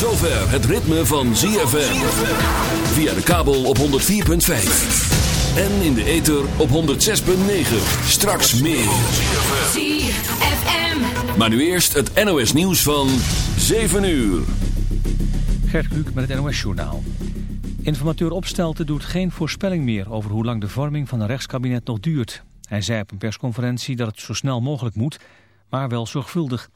het ritme van ZFM. Via de kabel op 104.5. En in de ether op 106.9. Straks meer. ZFM. Maar nu eerst het NOS nieuws van 7 uur. Gert Kluk met het NOS Journaal. Informateur Opstelten doet geen voorspelling meer over hoe lang de vorming van een rechtskabinet nog duurt. Hij zei op een persconferentie dat het zo snel mogelijk moet, maar wel zorgvuldig.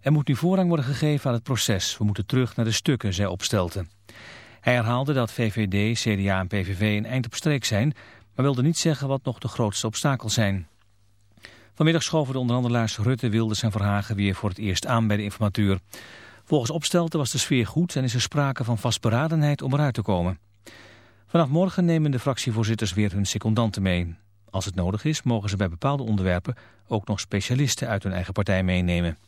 Er moet nu voorrang worden gegeven aan het proces. We moeten terug naar de stukken, zei Opstelten. Hij herhaalde dat VVD, CDA en PVV een eind op streek zijn, maar wilde niet zeggen wat nog de grootste obstakels zijn. Vanmiddag schoven de onderhandelaars Rutte, Wilders en Verhagen weer voor het eerst aan bij de informateur. Volgens Opstelten was de sfeer goed en is er sprake van vastberadenheid om eruit te komen. Vanaf morgen nemen de fractievoorzitters weer hun secondanten mee. Als het nodig is, mogen ze bij bepaalde onderwerpen ook nog specialisten uit hun eigen partij meenemen.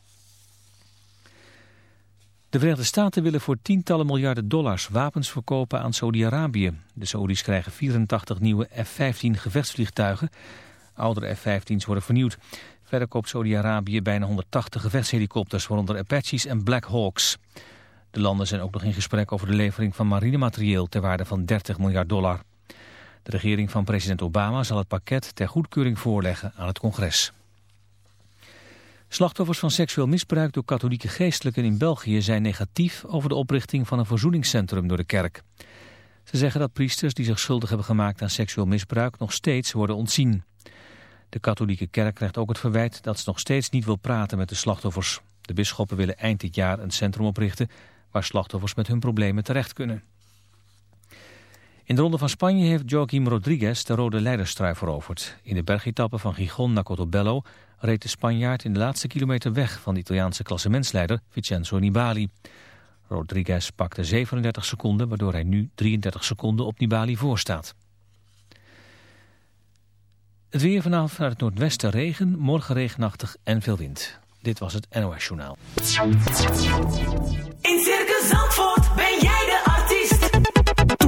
De Verenigde Staten willen voor tientallen miljarden dollars wapens verkopen aan Saudi-Arabië. De Saudis krijgen 84 nieuwe F-15 gevechtsvliegtuigen. Oudere F-15's worden vernieuwd. Verder koopt Saudi-Arabië bijna 180 gevechtshelikopters, waaronder Apaches en Black Hawks. De landen zijn ook nog in gesprek over de levering van marinematerieel ter waarde van 30 miljard dollar. De regering van president Obama zal het pakket ter goedkeuring voorleggen aan het congres. Slachtoffers van seksueel misbruik door katholieke geestelijken in België zijn negatief over de oprichting van een verzoeningscentrum door de kerk. Ze zeggen dat priesters die zich schuldig hebben gemaakt aan seksueel misbruik nog steeds worden ontzien. De katholieke kerk krijgt ook het verwijt dat ze nog steeds niet wil praten met de slachtoffers. De bisschoppen willen eind dit jaar een centrum oprichten waar slachtoffers met hun problemen terecht kunnen. In de ronde van Spanje heeft Joaquim Rodriguez de rode leiderstrui veroverd. In de bergetappe van Gijon naar Cotobello reed de Spanjaard in de laatste kilometer weg van de Italiaanse klassementsleider Vincenzo Nibali. Rodriguez pakte 37 seconden, waardoor hij nu 33 seconden op Nibali voorstaat. Het weer vanavond vanuit het noordwesten regen, morgen regenachtig en veel wind. Dit was het NOS Journaal. In Circus Zandvoort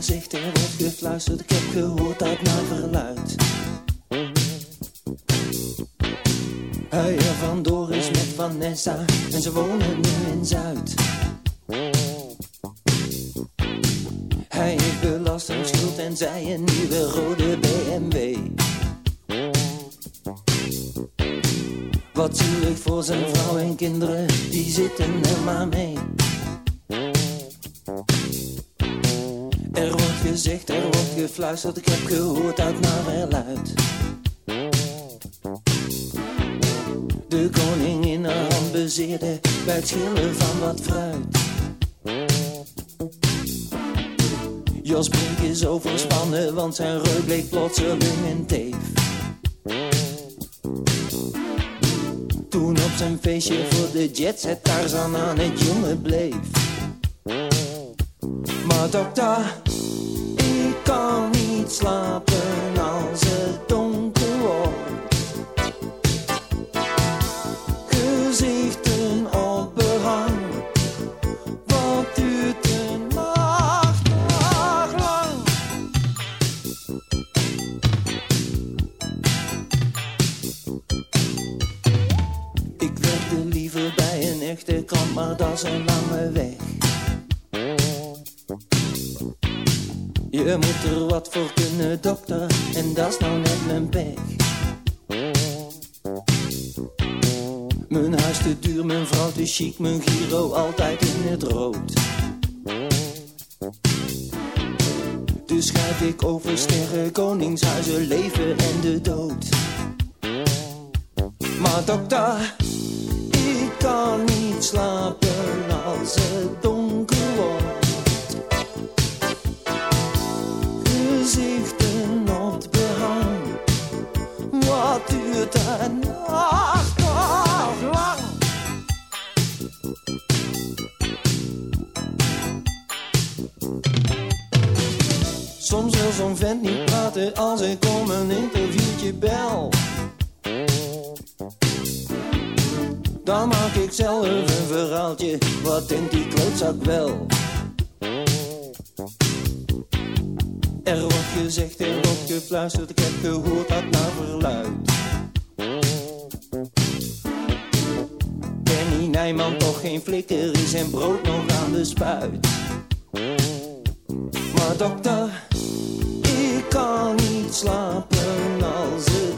Gezegd, er wordt gefluisterd, ik heb gehoord dat naar verluid. Hij er vandoor is met Vanessa en ze wonen nu in Zuid. Hij heeft belastingsschuld en zij een nieuwe rode BMW. Wat zielig voor zijn vrouw en kinderen, die zitten er maar mee. Er wordt gefluisterd, ik heb gehoord uit Naverluid. De koningin haar hand bezeerde bij het schillen van wat fruit. Jos Brink is overspannen, want zijn reuk bleek plotseling een teef. Toen op zijn feestje voor de jetset Tarzan aan het jongen bleef. Maar dokter, slapen als het donker wordt. Gezichten op behang, wat duurt een nacht nog lang? Ik werkte liever bij een echte krant, maar dat zijn dokter, en dat is nou net mijn pech. Mijn huis te duur, mijn vrouw te chic, mijn giro altijd in het rood. Dus schrijf ik over sterren, koningshuizen, leven en de dood. Maar dokter, ik kan niet slapen als het vent niet praten als ik om een interviewtje bel. Dan maak ik zelf een verhaaltje, wat denkt die klootzak wel? Er wordt gezegd, er wordt gefluisterd, ik heb gehoord dat naar verluid. Benny Nijman toch geen flikker is en brood nog aan de spuit. Maar dokter, kan niet slapen als het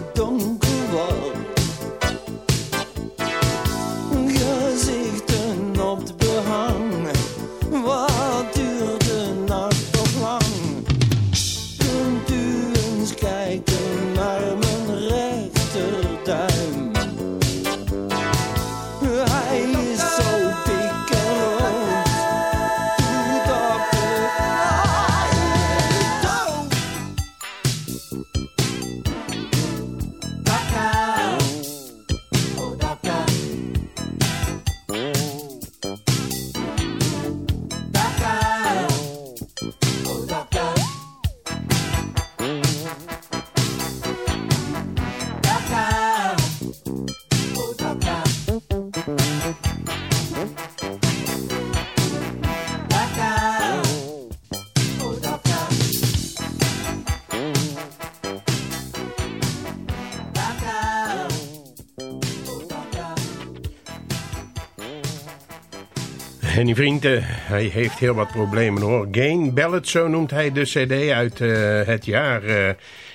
En die vriend, eh, hij heeft heel wat problemen hoor. Gain Ballad, zo noemt hij de cd uit eh, het jaar eh,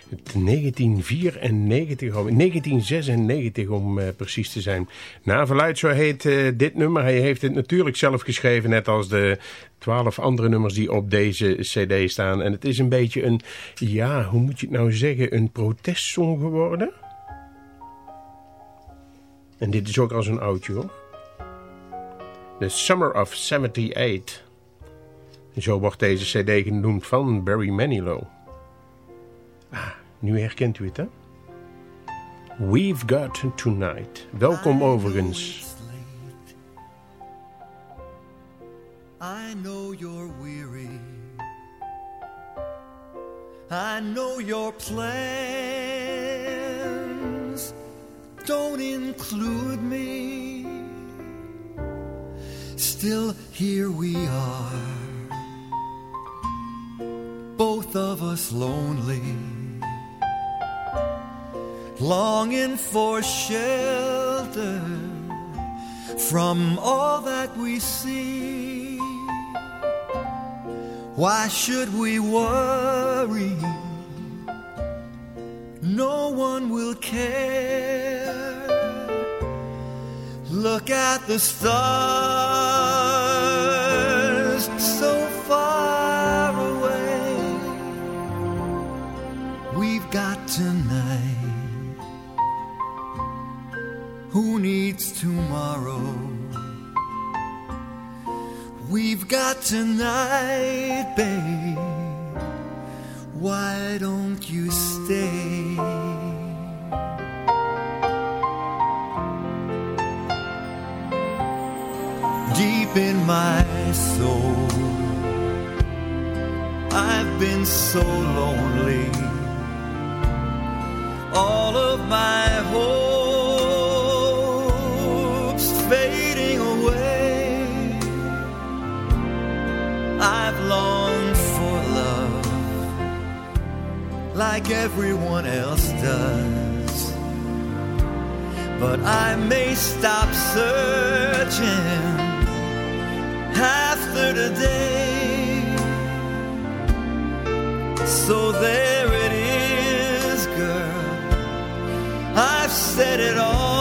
1994, of 1996 om eh, precies te zijn. Na verluid, zo heet eh, dit nummer. Hij heeft het natuurlijk zelf geschreven, net als de twaalf andere nummers die op deze cd staan. En het is een beetje een, ja, hoe moet je het nou zeggen, een protestsong geworden. En dit is ook al zo'n oudje hoor. The Summer of 78. En zo wordt deze cd genoemd van Barry Manilow. Ah, nu herkent u het, hè? We've Got Tonight. Welkom overigens. I know you're weary. I know your plans don't include me. Still, here we are, both of us lonely, longing for shelter from all that we see. Why should we worry? No one will care. Look at the stars so far away. We've got tonight. Who needs tomorrow? We've got tonight, babe. Why don't you stay? In my soul, I've been so lonely. All of my hopes fading away. I've longed for love like everyone else does. but I may stop searching after today. So there it is, girl. I've said it all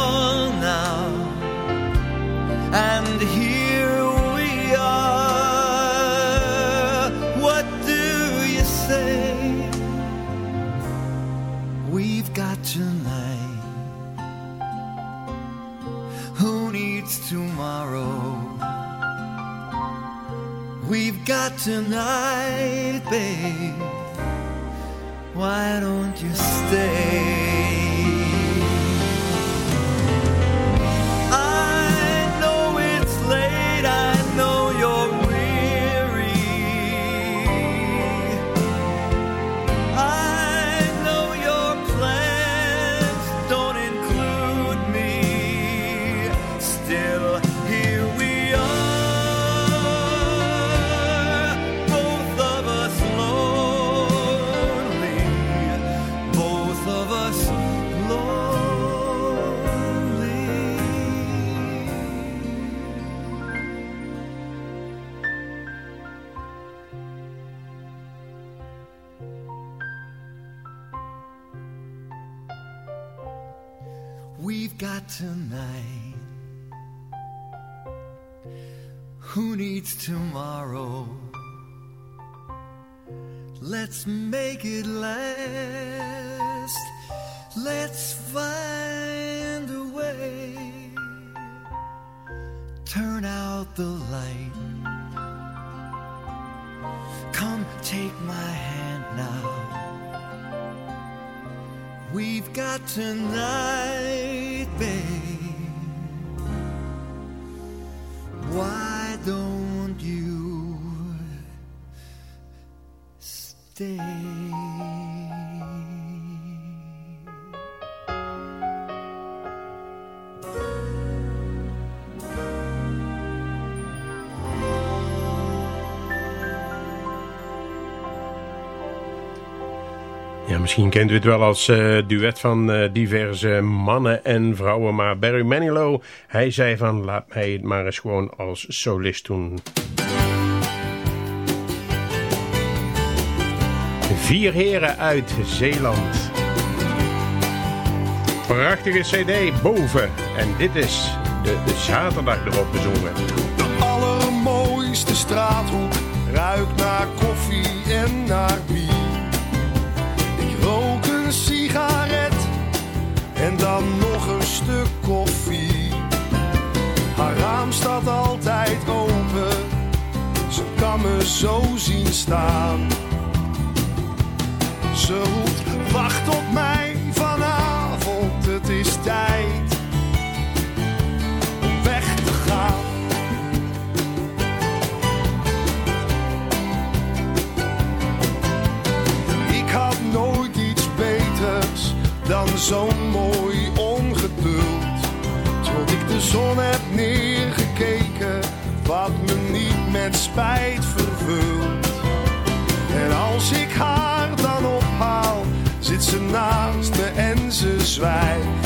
got tonight, babe. Why don't you stay? Let's make it last. Let's find a way. Turn out the light. Come take my hand now. We've got tonight, misschien kent u het wel als eh, duet van eh, diverse mannen en vrouwen. Maar Barry Manilow, hij zei van laat mij het maar eens gewoon als solist doen. Vier heren uit Zeeland. Prachtige cd boven. En dit is de, de zaterdag erop bezongen. De allermooiste straathoek ruikt naar koffie en naar bier. Een sigaret en dan nog een stuk koffie. Haar raam staat altijd open, ze kan me zo zien staan. Ze roept, wacht op mij zo'n mooi ongeduld. Tot ik de zon heb neergekeken, wat me niet met spijt vervult. En als ik haar dan ophaal, zit ze naast me en ze zwijgt.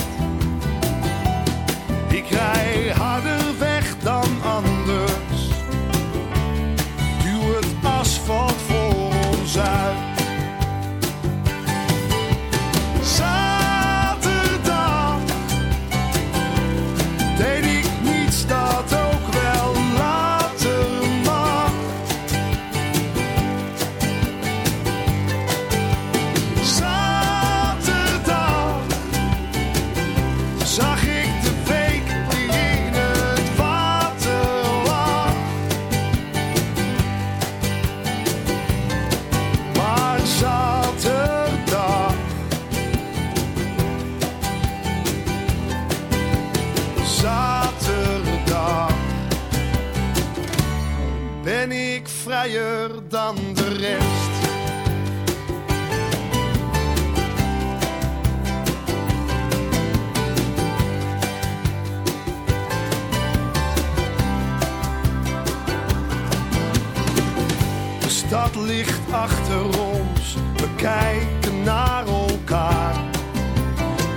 De stad ligt achter ons, we kijken naar elkaar.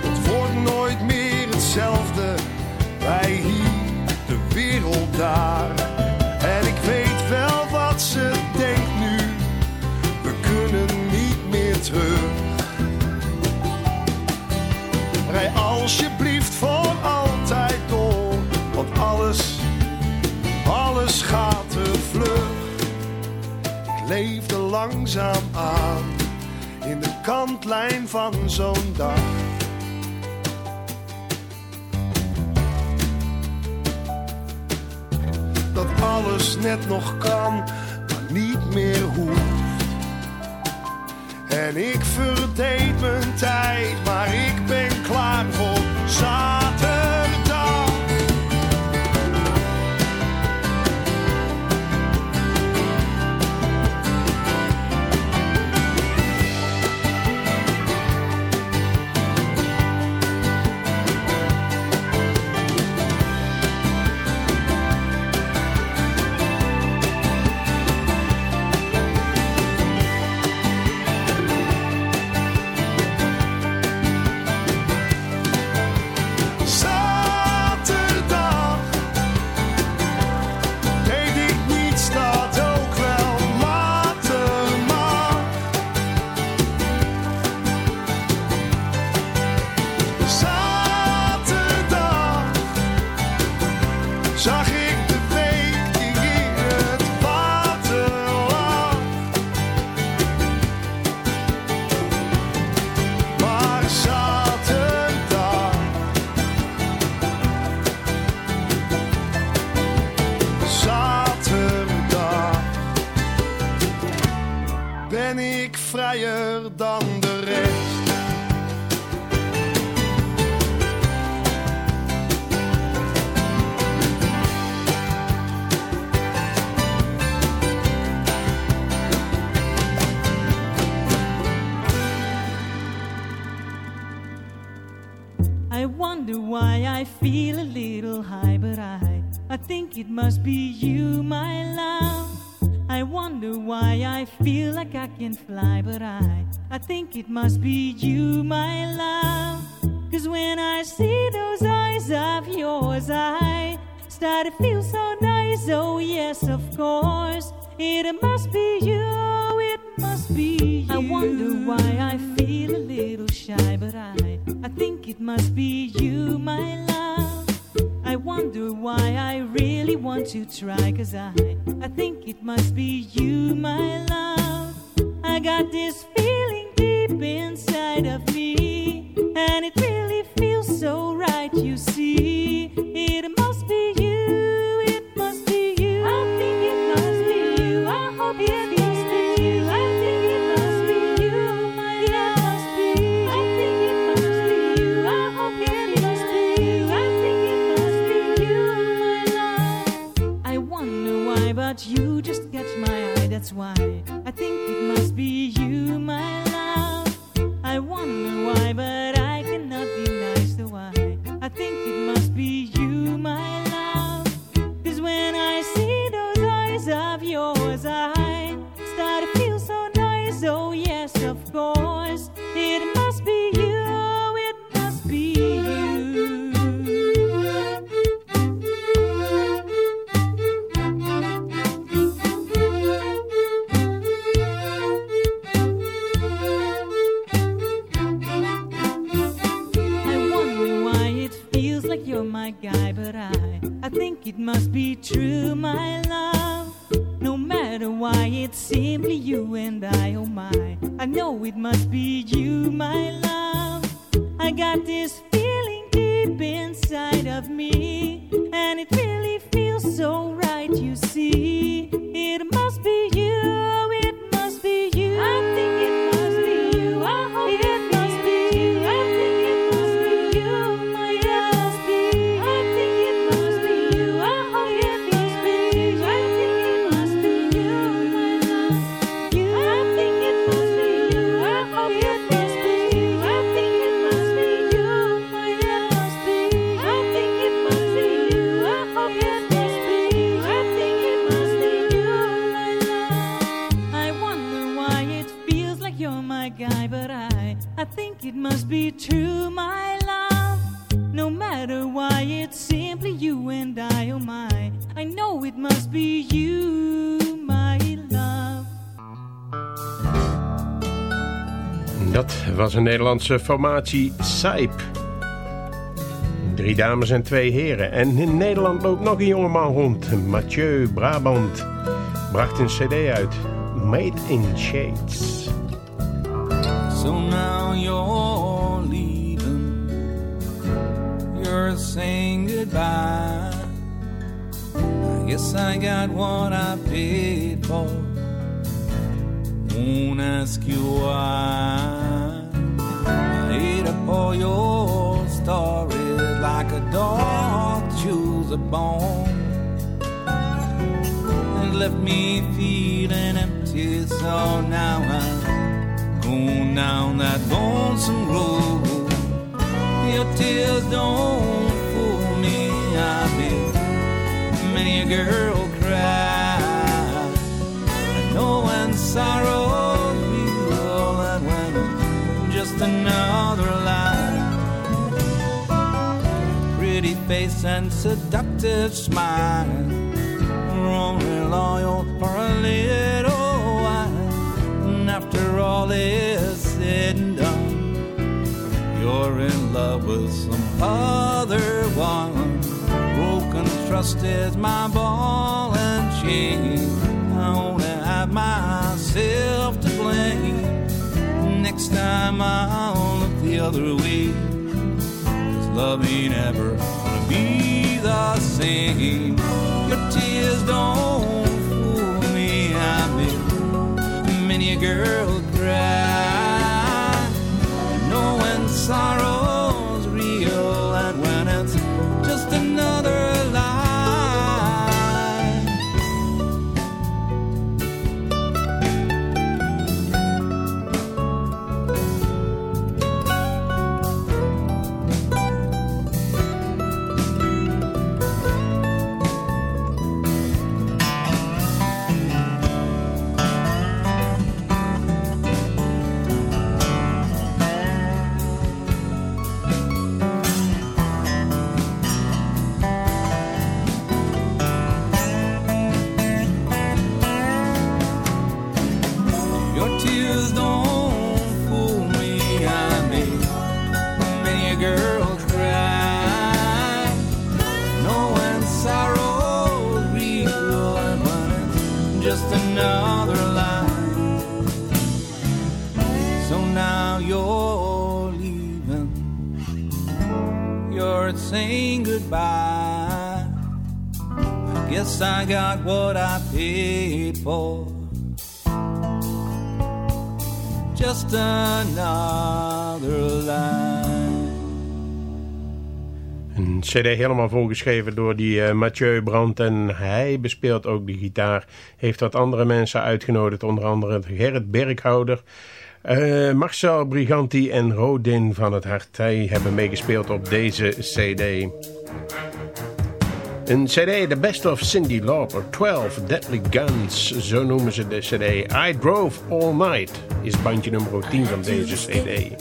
Het wordt nooit meer hetzelfde, wij hier, de wereld daar. En ik weet wel wat ze denkt nu, we kunnen niet meer terug. Rij alsjeblieft voor altijd door, want alles, alles gaat te vlug leefde langzaam aan in de kantlijn van zo'n dag. Dat alles net nog kan, maar niet meer hoeft. En ik verdeed mijn tijd, maar ik ben klaar voor zaken. It must be you, my love. Cause when I see those eyes of yours, I start to feel so nice. Oh, yes, of course. It must be you, it must be you. I wonder why I feel a little shy, but I, I think it must be you, my love. I wonder why I really want to try, cause I, I think it must be you, my love. I got this feeling. Deep inside of me, and it really feels so right, you see. It must be you. desire. Nederlandse formatie Saip. Drie dames en twee heren. En in Nederland loopt nog een jongeman rond. Mathieu Brabant bracht een cd uit. Made in Shades. So now you're leaving. You're saying goodbye. I guess I got what I paid for. Won't ask you why. Up all your stories like a dog chews a bone. And left me feeling empty, so now I'm going down that lonesome road. Your tears don't fool me, I've been many a girl cry. I know when sorrow's face and seductive smile, we're only loyal for a little while. And after all is said and done, you're in love with some other one. Broken trust is my ball and chain. I only have myself to blame. Next time I'll look the other way. Cause love ain't ever be the same. Your tears don't fool me. I've been many a girl cry. Know when cd helemaal volgeschreven door die eh, Mathieu Brandt en hij bespeelt ook de gitaar. Heeft wat andere mensen uitgenodigd, onder andere Gerrit Berghouder, eh, Marcel Briganti en Rodin van het Hart. Hij hebben meegespeeld op deze cd. Een cd, The Best of Cindy Lauper, 12 Deadly Guns, zo noemen ze de cd. I Drove All Night is bandje nummer 10 van deze cd.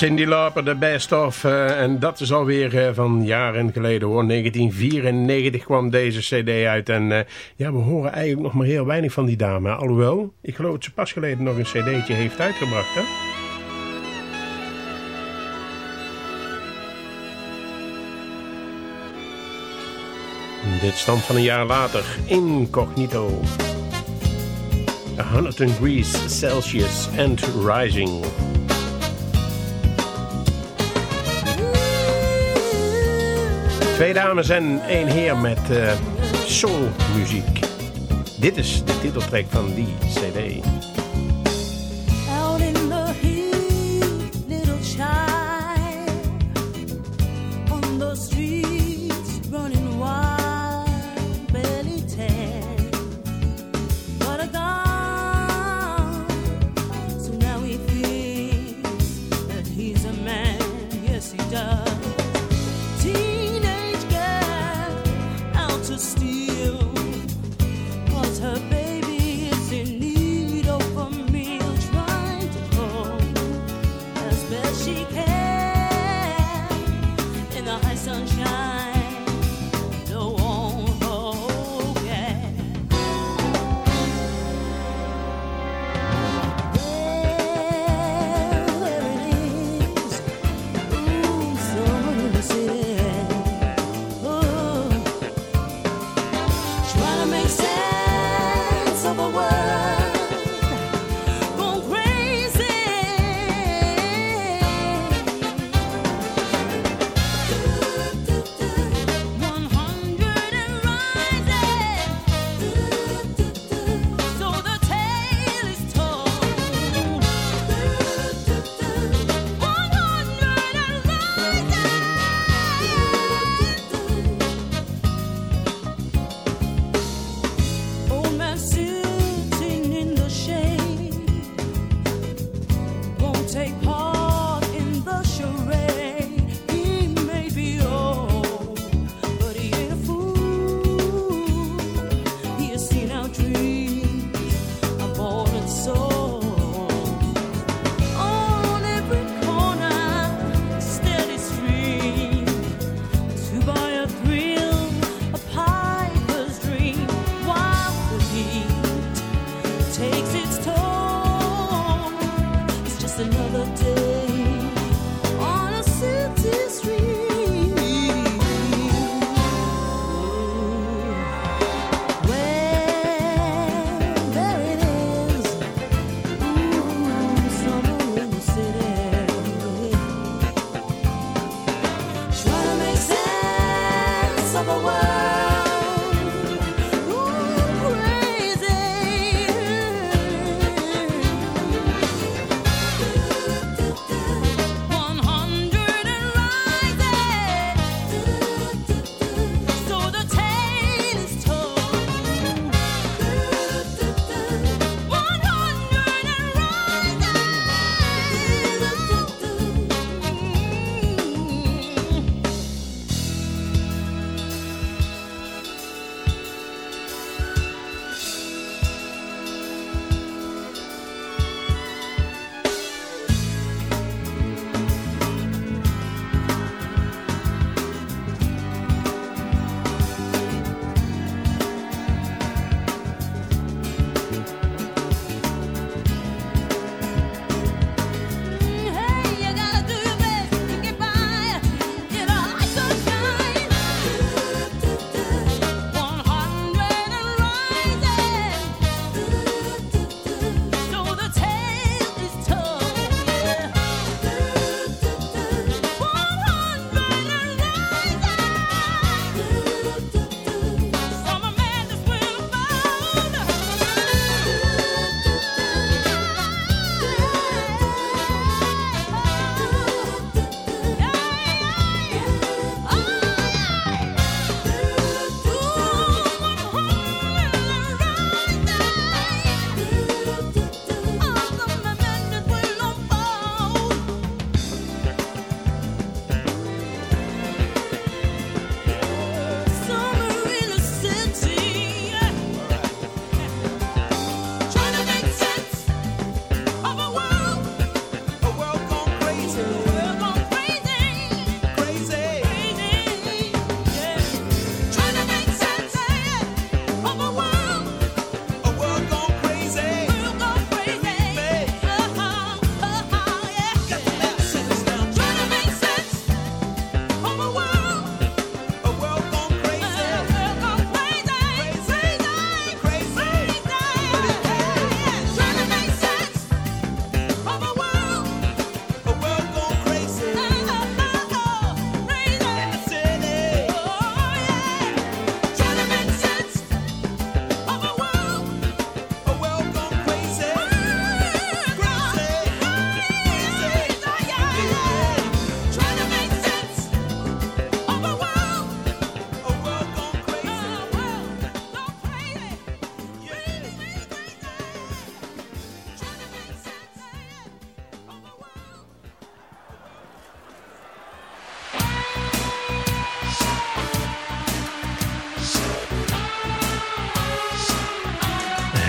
Cindy Lauper, de best of. eh, en dat is alweer eh, van jaren geleden hoor. 1994 kwam deze cd uit. En eh, ja, we horen eigenlijk nog maar heel weinig van die dame. Alhoewel, ik geloof dat ze pas geleden nog een cd'tje heeft uitgebracht. Hè? Dit stamt van een jaar later. Incognito. 100 degrees Celsius and rising. Twee dames en één heer met eh, soulmuziek. Dit is de titeltrack van die cd.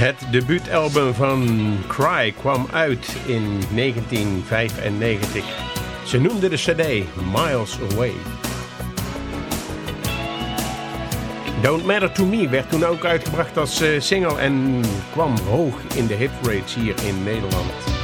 Het debuutalbum van Cry kwam uit in 1995. Ze noemde de cd Miles Away. Don't Matter To Me werd toen ook uitgebracht als eh, single en kwam hoog in de hitrates hier in Nederland.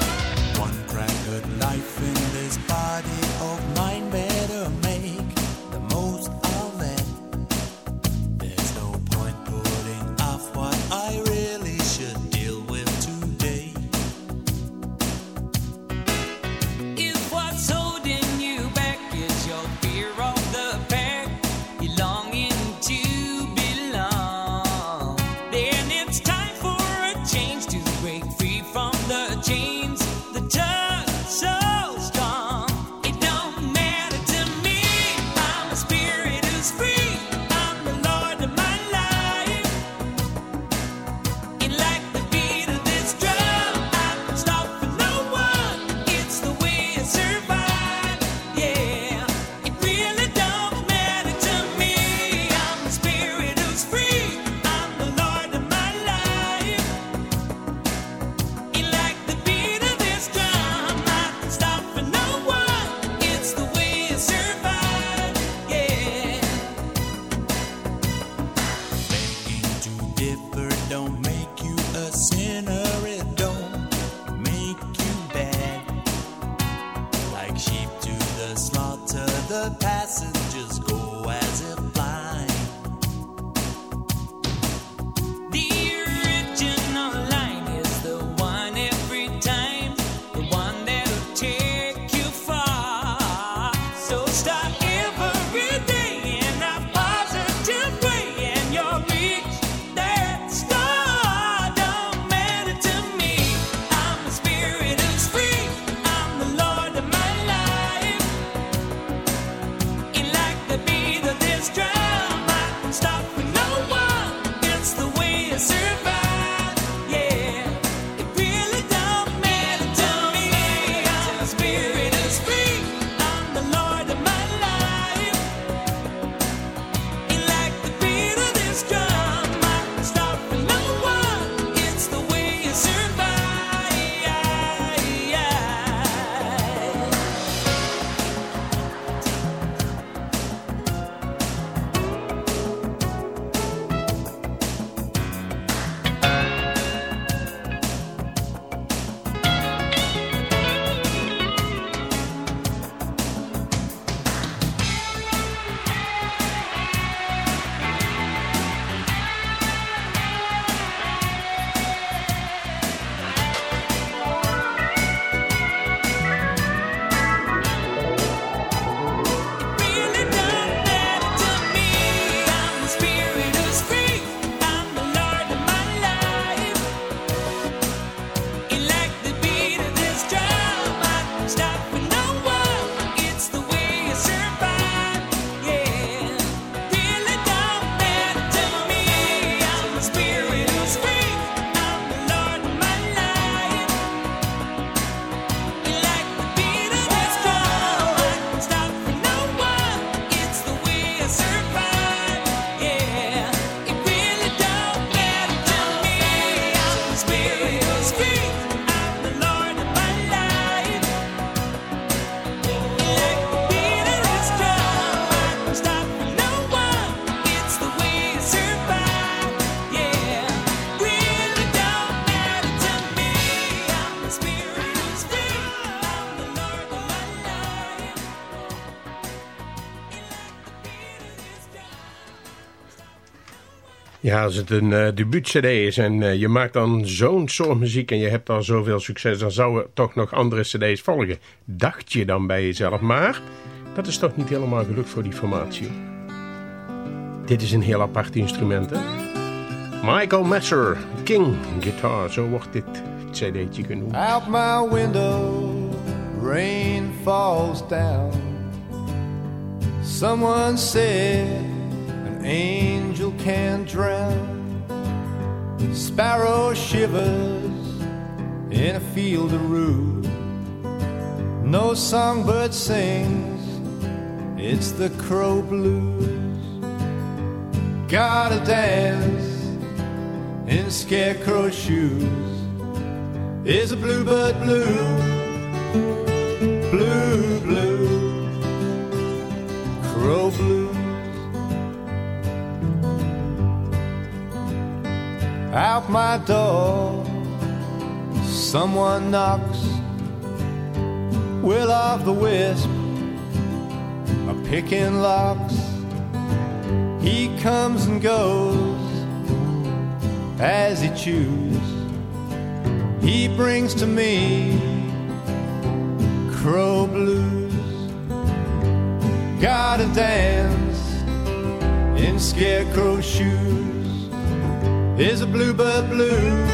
als het een uh, debuut-cd is en eh, je maakt dan zo'n soort muziek en je hebt al zoveel succes, dan zouden toch nog andere cd's volgen. Dacht je dan bij jezelf, maar dat is toch niet helemaal gelukt voor die formatie. Dit is een heel apart instrument. Michael Messer, King Guitar, zo wordt dit cd'tje genoemd. Out my window, rain falls down. Someone said... angel can't drown. Sparrow shivers in a field of rue. No songbird sings, it's the crow blues. Gotta dance in scarecrow shoes. Is a bluebird blue, blue, blue, crow blue. out my door. Someone knocks, will of the wisp, a picking locks. He comes and goes as he chooses. He brings to me crow blues. Gotta dance in scarecrow shoes is a bluebird blue.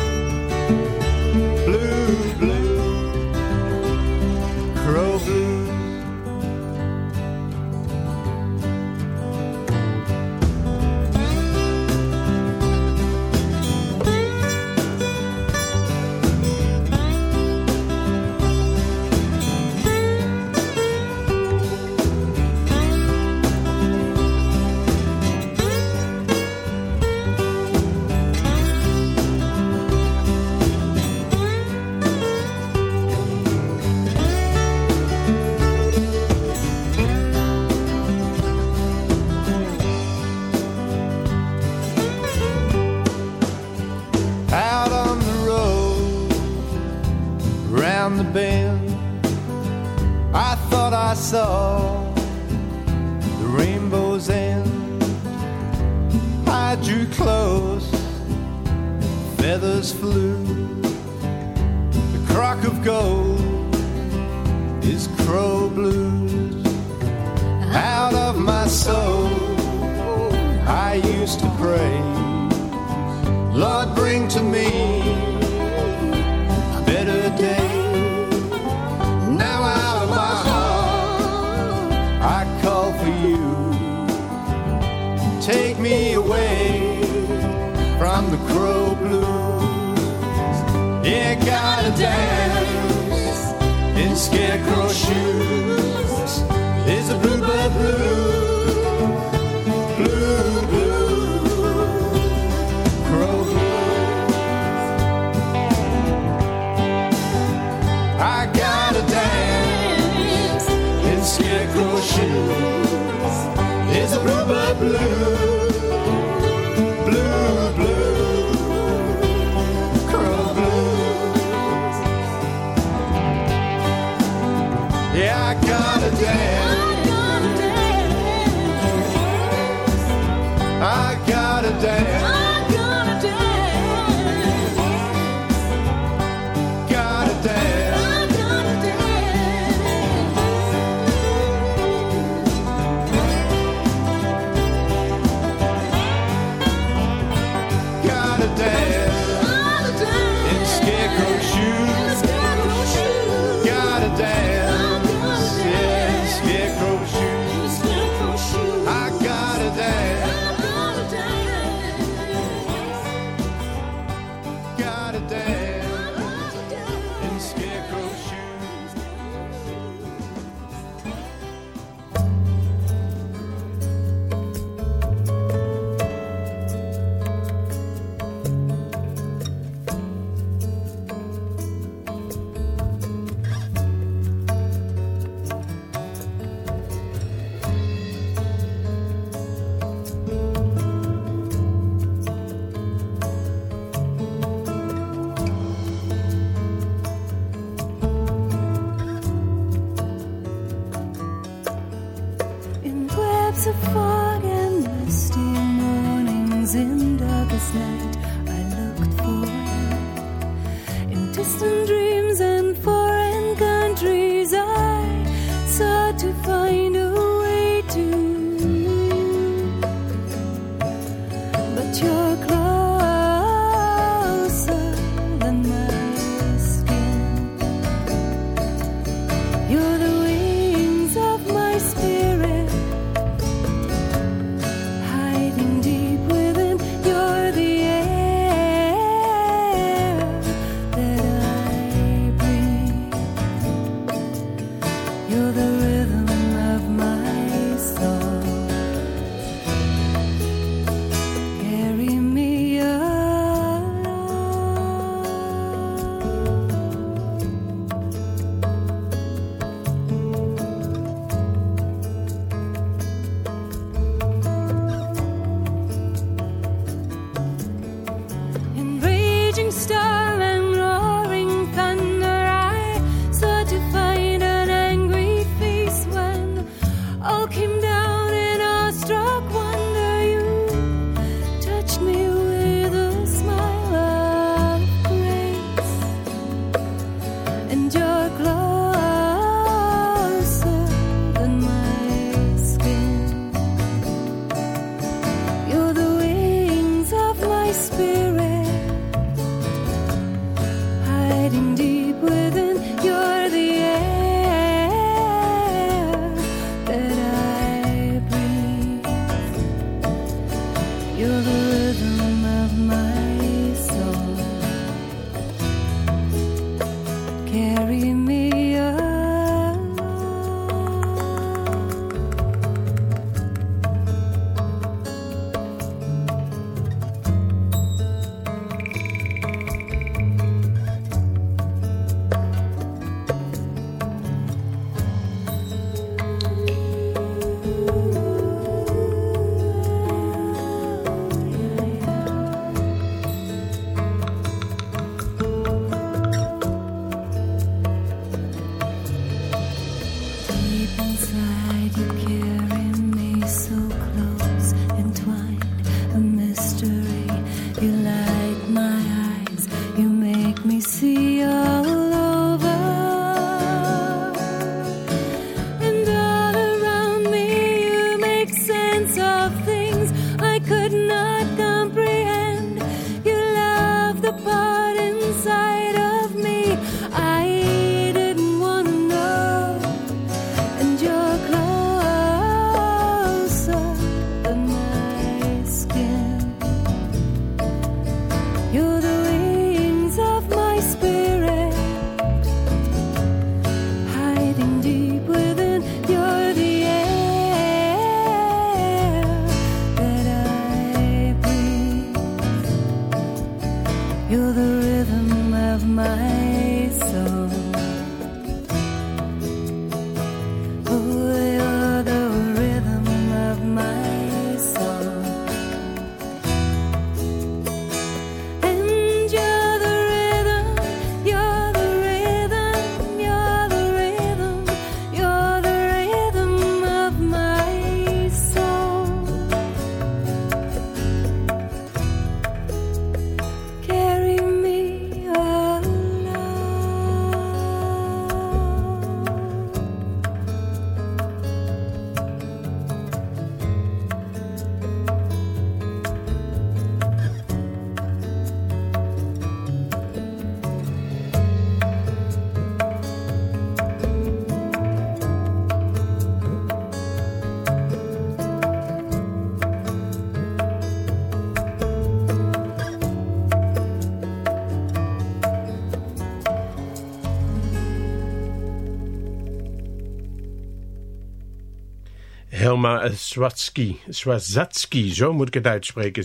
Swazatsky, zo moet ik het uitspreken.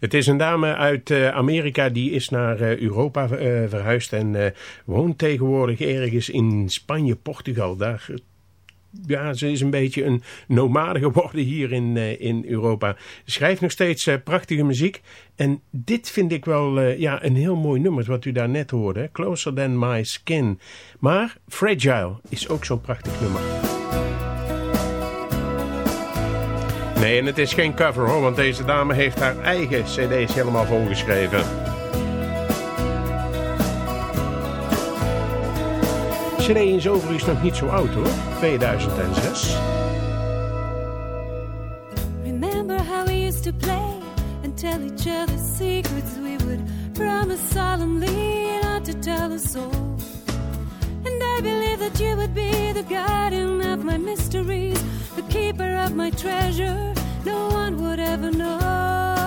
Het is een dame uit eh, Amerika die is naar eh, Europa eh, verhuisd en woont tegenwoordig ergens in Spanje, Portugal. Daar ja, ze is een beetje een nomade geworden hier in, in Europa. Schrijft nog steeds prachtige muziek. En dit vind ik wel ja, een heel mooi nummer, wat u daar net hoorde. Closer Than My Skin. Maar Fragile is ook zo'n prachtig nummer. Nee, en het is geen cover hoor, want deze dame heeft haar eigen cd's helemaal volgeschreven. CD is overigens nog niet zo oud hoor, 2006. Remember how we used to play and tell each other secrets we would promise solemnly not to tell a soul. And I believe that you would be the guardian of my mysteries, the keeper of my treasure. No one would ever know.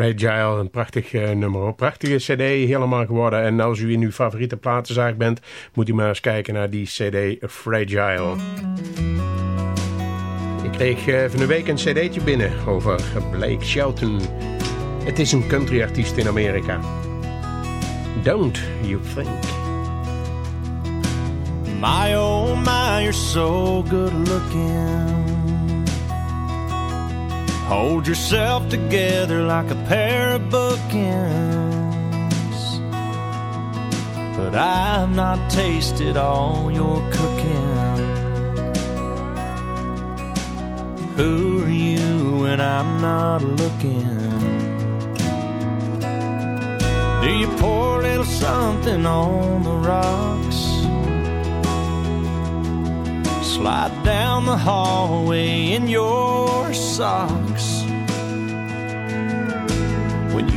Fragile, een prachtig eh, nummer. Een prachtige cd helemaal geworden. En als u in uw favoriete platenzaak bent, moet u maar eens kijken naar die cd Fragile. Ik kreeg eh, van de week een cd'tje binnen over Blake Shelton. Het is een countryartiest in Amerika. Don't you think? My oh my, you're so good looking. Hold yourself together like a pair of bookends. But I've not tasted all your cooking. Who are you when I'm not looking? Do you pour a little something on the rocks? Slide down the hallway in your socks.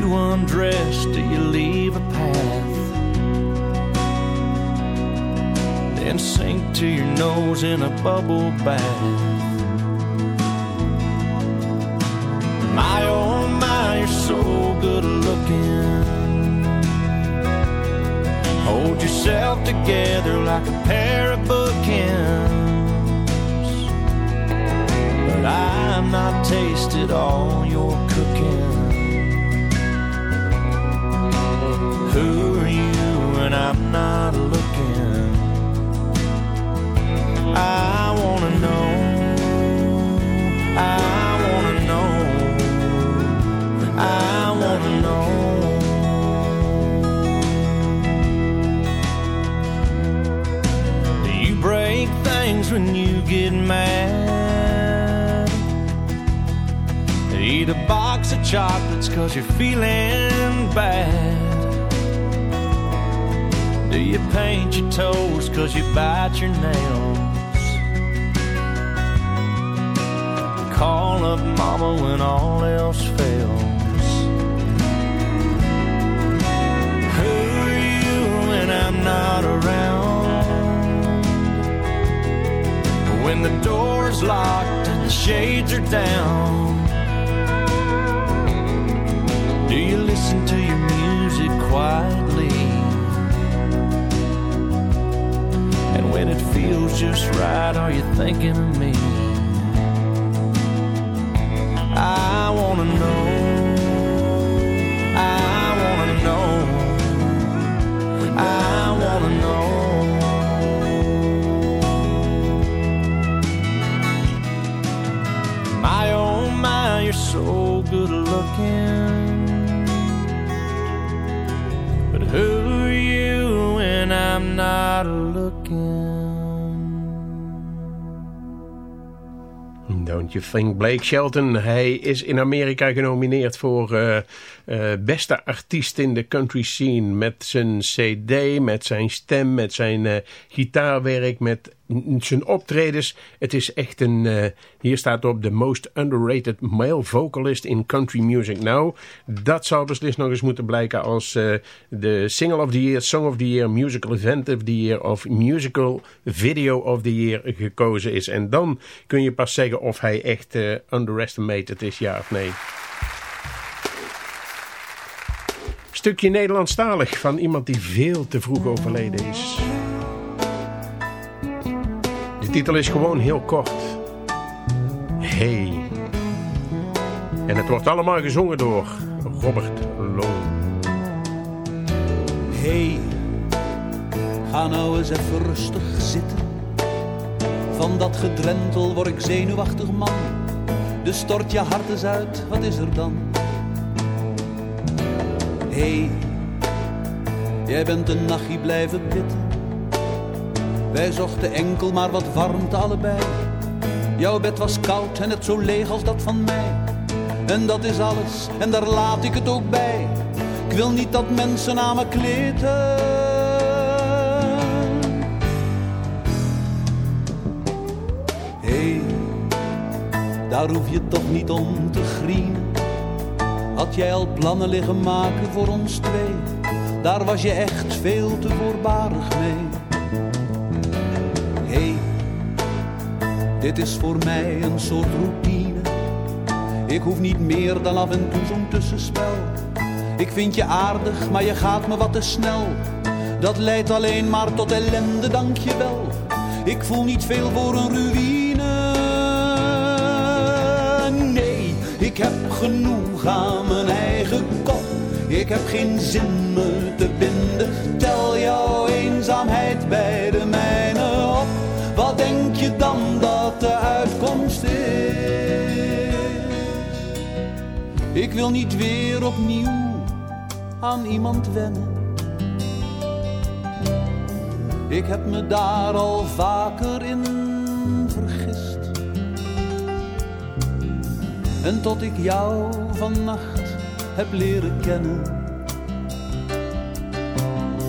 You undress, do you leave a path? Then sink to your nose in a bubble bath. My oh my, you're so good looking. Hold yourself together like a pair of bookends. But I've not tasted all your Who are you when I'm not looking? I wanna know. I wanna know. I wanna know. Do you break things when you get mad? Eat a box of chocolates cause you're feeling bad. Do you paint your toes cause you bite your nails? Call up mama when all else fails. Who are you when I'm not around? When the door's locked and the shades are down. Do you listen to your music quietly? It feels just right, are you thinking of me? I wanna know. You think Blake Shelton? Hij is in Amerika genomineerd voor eh, beste artiest in de country scene. Met zijn cd, met zijn stem, met zijn eh, gitaarwerk, met zijn optredens. Het is echt een, eh, hier staat op, the most underrated male vocalist in country music. Nou, dat zou beslist nog eens moeten blijken als de single of the year, song of the year, musical event of the year of musical video of the year gekozen is. En dan kun je pas zeggen of hij echt underestimated is, ja of nee. Stukje Nederlandstalig van iemand die veel te vroeg overleden is. De titel is gewoon heel kort. Hey. En het wordt allemaal gezongen door Robert Loon. Hey, ga nou eens even rustig zitten. Van dat gedrentel word ik zenuwachtig man. Dus stort je hart eens uit, wat is er dan? Hey, jij bent een nachtje blijven pitten. Wij zochten enkel maar wat warmte allebei. Jouw bed was koud en net zo leeg als dat van mij. En dat is alles, en daar laat ik het ook bij. Ik wil niet dat mensen aan me kleten. Hey, daar hoef je toch niet om te grienen. Had jij al plannen liggen maken voor ons twee? Daar was je echt veel te voorbarig mee. Hey, dit is voor mij een soort routine. Ik hoef niet meer dan af en toe zo'n tussenspel. Ik vind je aardig, maar je gaat me wat te snel. Dat leidt alleen maar tot ellende, dank je wel. Ik voel niet veel voor een ruïne. Ik heb genoeg aan mijn eigen kop. Ik heb geen zin me te binden. Tel jouw eenzaamheid bij de mijne op. Wat denk je dan dat de uitkomst is? Ik wil niet weer opnieuw aan iemand wennen. Ik heb me daar al vaker in En tot ik jou vannacht heb leren kennen,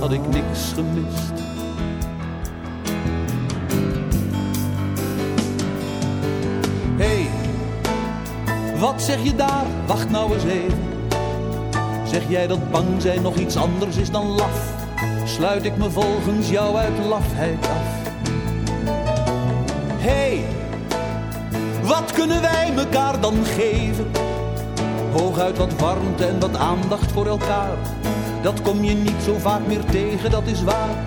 had ik niks gemist. Hey, wat zeg je daar? Wacht nou eens even. Zeg jij dat bang zijn nog iets anders is dan laf? Sluit ik me volgens jou uit lafheid af? Hey, wat kunnen wij elkaar dan geven? Hooguit wat warmte en wat aandacht voor elkaar. Dat kom je niet zo vaak meer tegen, dat is waar.